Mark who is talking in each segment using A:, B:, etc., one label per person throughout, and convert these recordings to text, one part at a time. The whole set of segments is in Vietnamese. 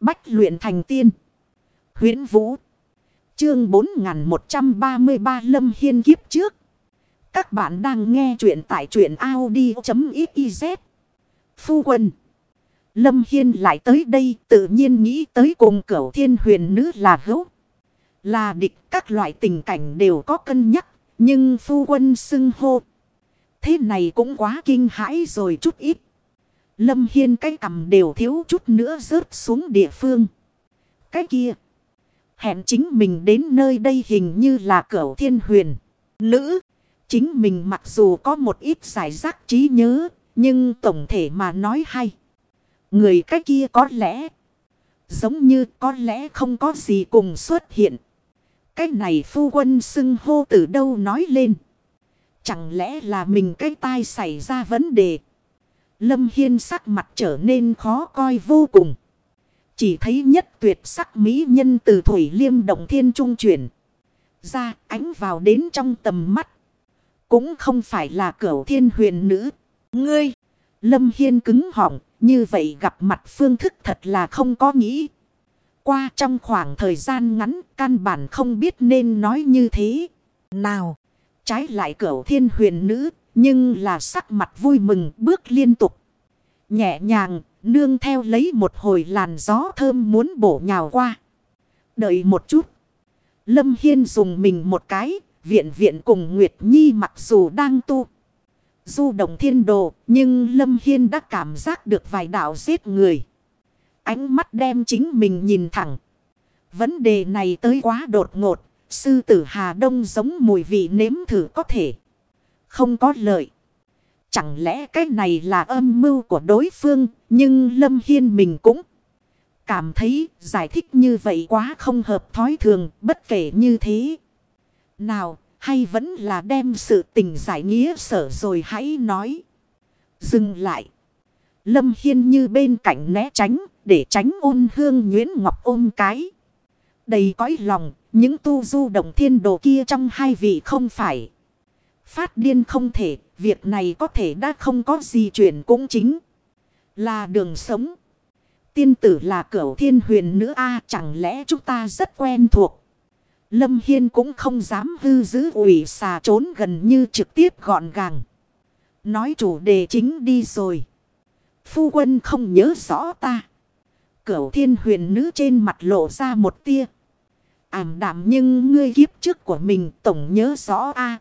A: Bách luyện thành tiên. huyễn Vũ. Chương 4133 Lâm Hiên kiếp trước. Các bạn đang nghe truyện tại truyện Audi.xyz. Phu quân. Lâm Hiên lại tới đây, tự nhiên nghĩ tới cùng cửu thiên huyền nữ là hữu. Là địch, các loại tình cảnh đều có cân nhắc. Nhưng phu quân xưng hô. Thế này cũng quá kinh hãi rồi chút ít. Lâm Hiên cái cầm đều thiếu chút nữa rớt xuống địa phương. Cái kia. Hẹn chính mình đến nơi đây hình như là cửu thiên huyền. Nữ. Chính mình mặc dù có một ít giải rác trí nhớ. Nhưng tổng thể mà nói hay. Người cái kia có lẽ. Giống như có lẽ không có gì cùng xuất hiện. Cái này phu quân xưng hô từ đâu nói lên. Chẳng lẽ là mình cái tai xảy ra vấn đề. Lâm Hiên sắc mặt trở nên khó coi vô cùng. Chỉ thấy nhất tuyệt sắc mỹ nhân từ Thủy Liêm Động Thiên Trung chuyển. Ra ánh vào đến trong tầm mắt. Cũng không phải là cửu thiên huyền nữ. Ngươi! Lâm Hiên cứng họng. Như vậy gặp mặt phương thức thật là không có nghĩ. Qua trong khoảng thời gian ngắn, căn bản không biết nên nói như thế. Nào! Trái lại cửu thiên huyền nữ. Nhưng là sắc mặt vui mừng bước liên tục. Nhẹ nhàng, nương theo lấy một hồi làn gió thơm muốn bổ nhào qua. Đợi một chút. Lâm Hiên dùng mình một cái, viện viện cùng Nguyệt Nhi mặc dù đang tu. Du động thiên đồ, nhưng Lâm Hiên đã cảm giác được vài đạo giết người. Ánh mắt đem chính mình nhìn thẳng. Vấn đề này tới quá đột ngột, sư tử Hà Đông giống mùi vị nếm thử có thể. Không có lợi. Chẳng lẽ cái này là âm mưu của đối phương, nhưng Lâm Hiên mình cũng cảm thấy giải thích như vậy quá không hợp thói thường, bất kể như thế. Nào, hay vẫn là đem sự tình giải nghĩa sở rồi hãy nói. Dừng lại. Lâm Hiên như bên cạnh né tránh, để tránh ôn hương Nguyễn Ngọc ôm cái. Đầy cõi lòng, những tu du động thiên đồ kia trong hai vị không phải. Phát điên không thể, việc này có thể đã không có gì chuyển cũng chính. Là đường sống. Tiên tử là cửu thiên huyền nữ A chẳng lẽ chúng ta rất quen thuộc. Lâm Hiên cũng không dám hư giữ ủy xà trốn gần như trực tiếp gọn gàng. Nói chủ đề chính đi rồi. Phu quân không nhớ rõ ta. Cửu thiên huyền nữ trên mặt lộ ra một tia. Ảm đạm nhưng ngươi kiếp trước của mình tổng nhớ rõ a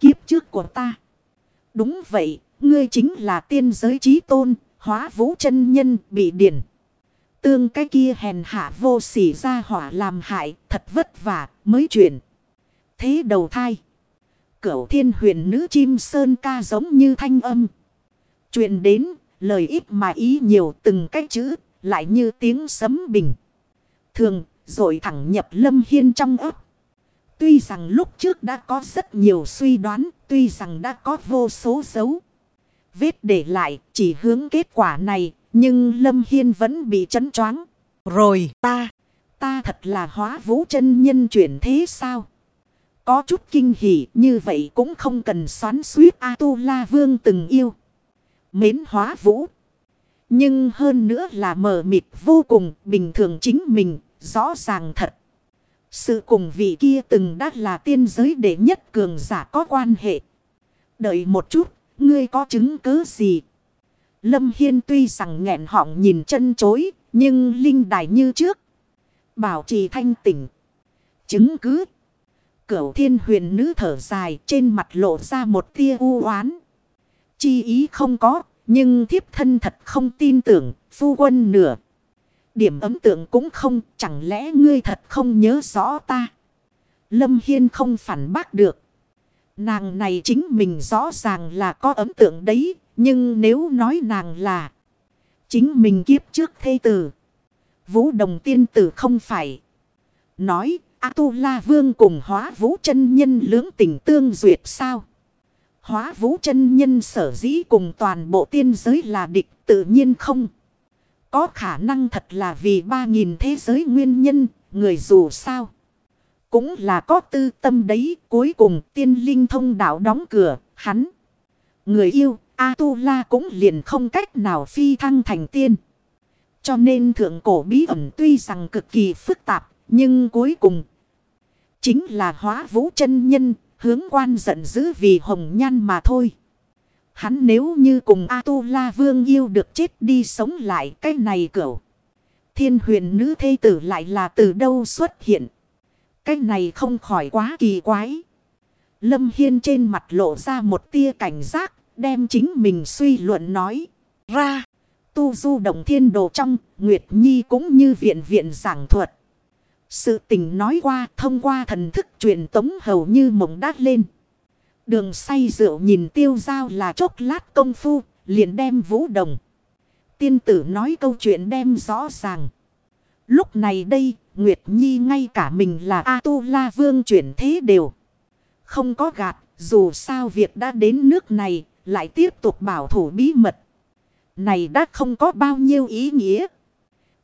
A: Kiếp trước của ta. Đúng vậy, ngươi chính là tiên giới trí tôn, hóa vũ chân nhân bị điển. Tương cái kia hèn hạ vô sỉ ra hỏa làm hại, thật vất vả, mới chuyển. Thế đầu thai. Cửu thiên huyền nữ chim sơn ca giống như thanh âm. Chuyện đến, lời ít mà ý nhiều từng cái chữ, lại như tiếng sấm bình. Thường, rồi thẳng nhập lâm hiên trong ấp. Tuy rằng lúc trước đã có rất nhiều suy đoán, tuy rằng đã có vô số dấu. Vết để lại chỉ hướng kết quả này, nhưng Lâm Hiên vẫn bị chấn choáng. Rồi ta, ta thật là hóa vũ chân nhân chuyển thế sao? Có chút kinh hỉ như vậy cũng không cần xoắn suýt A-tu-la vương từng yêu. Mến hóa vũ. Nhưng hơn nữa là mờ mịt vô cùng bình thường chính mình, rõ ràng thật. Sự cùng vị kia từng đã là tiên giới đệ nhất cường giả có quan hệ. Đợi một chút, ngươi có chứng cứ gì? Lâm Hiên tuy rằng nghẹn họng nhìn chân chối, nhưng linh đài như trước. Bảo trì thanh tỉnh. Chứng cứ. Cửu thiên huyền nữ thở dài trên mặt lộ ra một tia u oán. Chi ý không có, nhưng thiếp thân thật không tin tưởng, phu quân nửa. Điểm ấm tượng cũng không, chẳng lẽ ngươi thật không nhớ rõ ta? Lâm Hiên không phản bác được. Nàng này chính mình rõ ràng là có ấm tượng đấy, nhưng nếu nói nàng là chính mình kiếp trước thê tử. Vũ đồng tiên tử không phải. Nói, A-tu-la vương cùng hóa vũ chân nhân lưỡng tình tương duyệt sao? Hóa vũ chân nhân sở dĩ cùng toàn bộ tiên giới là địch tự nhiên không. Có khả năng thật là vì ba nghìn thế giới nguyên nhân, người dù sao. Cũng là có tư tâm đấy, cuối cùng tiên linh thông đạo đóng cửa, hắn. Người yêu, A-tu-la cũng liền không cách nào phi thăng thành tiên. Cho nên thượng cổ bí ẩn tuy rằng cực kỳ phức tạp, nhưng cuối cùng chính là hóa vũ chân nhân, hướng quan giận dữ vì hồng nhan mà thôi. Hắn nếu như cùng A-tu-la vương yêu được chết đi sống lại cái này cửu. Thiên huyền nữ thê tử lại là từ đâu xuất hiện. Cái này không khỏi quá kỳ quái. Lâm Hiên trên mặt lộ ra một tia cảnh giác, đem chính mình suy luận nói ra. Tu du động thiên đồ trong, Nguyệt Nhi cũng như viện viện giảng thuật. Sự tình nói qua, thông qua thần thức truyền tống hầu như mộng đát lên. Đường say rượu nhìn tiêu giao là chốc lát công phu, liền đem vũ đồng. Tiên tử nói câu chuyện đem rõ ràng. Lúc này đây, Nguyệt Nhi ngay cả mình là A-tu-la vương chuyển thế đều. Không có gạt, dù sao việc đã đến nước này, lại tiếp tục bảo thủ bí mật. Này đã không có bao nhiêu ý nghĩa.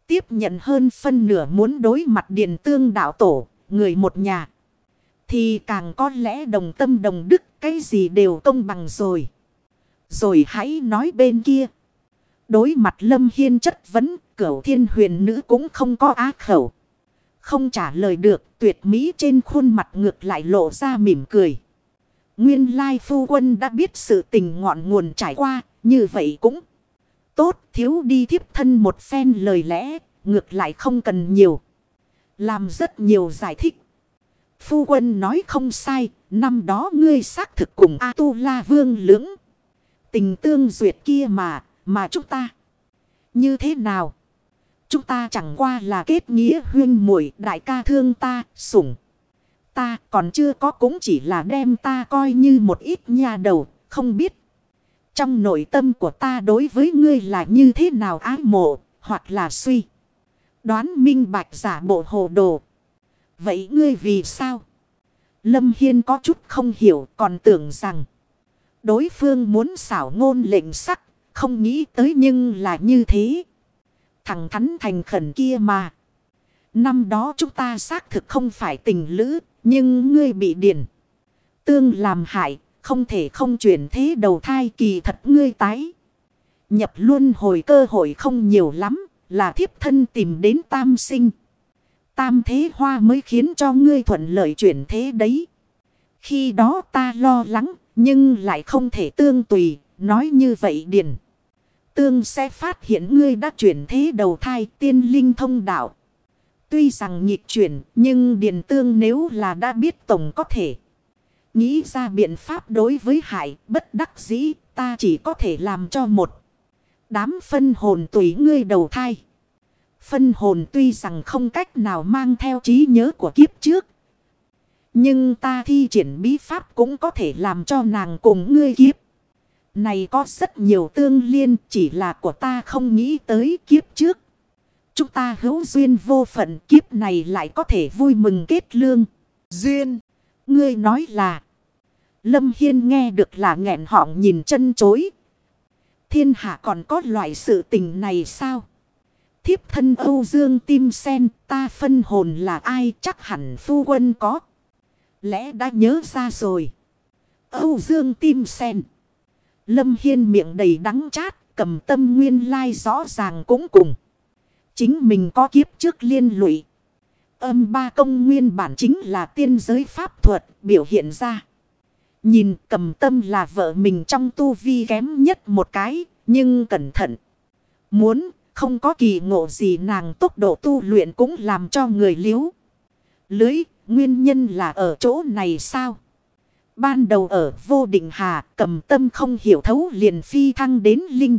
A: Tiếp nhận hơn phân nửa muốn đối mặt điện tương đạo tổ, người một nhà. Thì càng có lẽ đồng tâm đồng đức cái gì đều công bằng rồi. Rồi hãy nói bên kia. Đối mặt Lâm Hiên chất vấn, cửu thiên huyền nữ cũng không có á khẩu. Không trả lời được, tuyệt mỹ trên khuôn mặt ngược lại lộ ra mỉm cười. Nguyên lai phu quân đã biết sự tình ngọn nguồn trải qua, như vậy cũng tốt, thiếu đi thiếp thân một phen lời lẽ, ngược lại không cần nhiều. Làm rất nhiều giải thích. Phu quân nói không sai, năm đó ngươi xác thực cùng A-tu-la vương lưỡng. Tình tương duyệt kia mà, mà chúng ta. Như thế nào? Chúng ta chẳng qua là kết nghĩa huyên muội đại ca thương ta, sủng. Ta còn chưa có cũng chỉ là đem ta coi như một ít nhà đầu, không biết. Trong nội tâm của ta đối với ngươi là như thế nào ái mộ, hoặc là suy. Đoán minh bạch giả bộ hồ đồ. Vậy ngươi vì sao? Lâm Hiên có chút không hiểu, còn tưởng rằng. Đối phương muốn xảo ngôn lệnh sắc. Không nghĩ tới nhưng là như thế. Thằng thắn thành khẩn kia mà. Năm đó chúng ta xác thực không phải tình lữ. Nhưng ngươi bị điền. Tương làm hại. Không thể không chuyển thế đầu thai kỳ thật ngươi tái. Nhập luôn hồi cơ hội không nhiều lắm. Là thiếp thân tìm đến tam sinh. Tam thế hoa mới khiến cho ngươi thuận lợi chuyển thế đấy. Khi đó ta lo lắng, nhưng lại không thể tương tùy, nói như vậy điền. Tương sẽ phát hiện ngươi đã chuyển thế đầu thai tiên linh thông đạo. Tuy rằng nhịp chuyển, nhưng điền tương nếu là đã biết tổng có thể. Nghĩ ra biện pháp đối với hại bất đắc dĩ, ta chỉ có thể làm cho một. Đám phân hồn tùy ngươi đầu thai. Phân hồn tuy rằng không cách nào mang theo trí nhớ của kiếp trước. Nhưng ta thi triển bí pháp cũng có thể làm cho nàng cùng ngươi kiếp. Này có rất nhiều tương liên chỉ là của ta không nghĩ tới kiếp trước. Chúng ta hữu duyên vô phận kiếp này lại có thể vui mừng kết lương. Duyên, ngươi nói là. Lâm Hiên nghe được là nghẹn họng nhìn chân chối. Thiên hạ còn có loại sự tình này sao? Thiếp thân Âu Dương Tim Sen, ta phân hồn là ai chắc hẳn phu quân có. Lẽ đã nhớ ra rồi. Âu Dương Tim Sen. Lâm Hiên miệng đầy đắng chát, cầm tâm nguyên lai rõ ràng cũng cùng. Chính mình có kiếp trước liên lụy. Âm ba công nguyên bản chính là tiên giới pháp thuật biểu hiện ra. Nhìn cầm tâm là vợ mình trong tu vi kém nhất một cái, nhưng cẩn thận. Muốn không có kỳ ngộ gì nàng tốc độ tu luyện cũng làm cho người liếu. Lưới, nguyên nhân là ở chỗ này sao? Ban đầu ở vô định hà, cầm tâm không hiểu thấu liền phi thăng đến linh.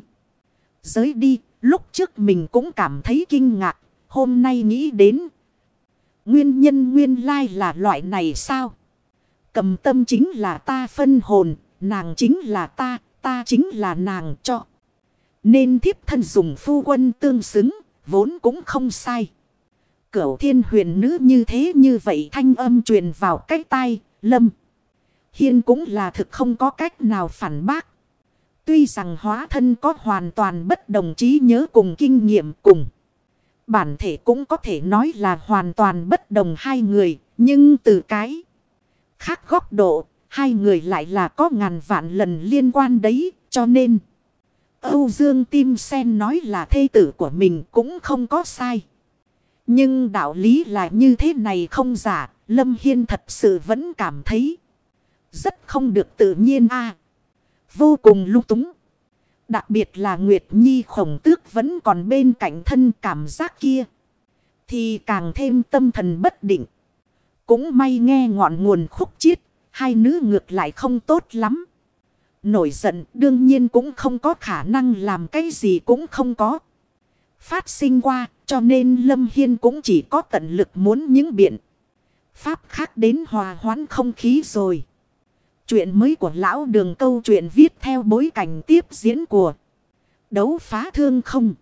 A: Giới đi, lúc trước mình cũng cảm thấy kinh ngạc, hôm nay nghĩ đến. Nguyên nhân nguyên lai là loại này sao? Cầm tâm chính là ta phân hồn, nàng chính là ta, ta chính là nàng cho. Nên thiếp thân dùng phu quân tương xứng, vốn cũng không sai. Cửu thiên huyền nữ như thế như vậy thanh âm truyền vào cái tai, lâm. Hiên cũng là thực không có cách nào phản bác. Tuy rằng hóa thân có hoàn toàn bất đồng trí nhớ cùng kinh nghiệm cùng. Bản thể cũng có thể nói là hoàn toàn bất đồng hai người, nhưng từ cái khác góc độ, hai người lại là có ngàn vạn lần liên quan đấy, cho nên... Âu Dương Tim Sen nói là thê tử của mình cũng không có sai. Nhưng đạo lý là như thế này không giả. Lâm Hiên thật sự vẫn cảm thấy rất không được tự nhiên a Vô cùng lung túng. Đặc biệt là Nguyệt Nhi khổng tước vẫn còn bên cạnh thân cảm giác kia. Thì càng thêm tâm thần bất định. Cũng may nghe ngọn nguồn khúc chiết. Hai nữ ngược lại không tốt lắm. Nổi giận, đương nhiên cũng không có khả năng làm cái gì cũng không có. Phát sinh qua, cho nên Lâm Hiên cũng chỉ có tận lực muốn những biện. Pháp khác đến hòa hoãn không khí rồi. Chuyện mới của lão đường câu chuyện viết theo bối cảnh tiếp diễn của đấu phá thương không.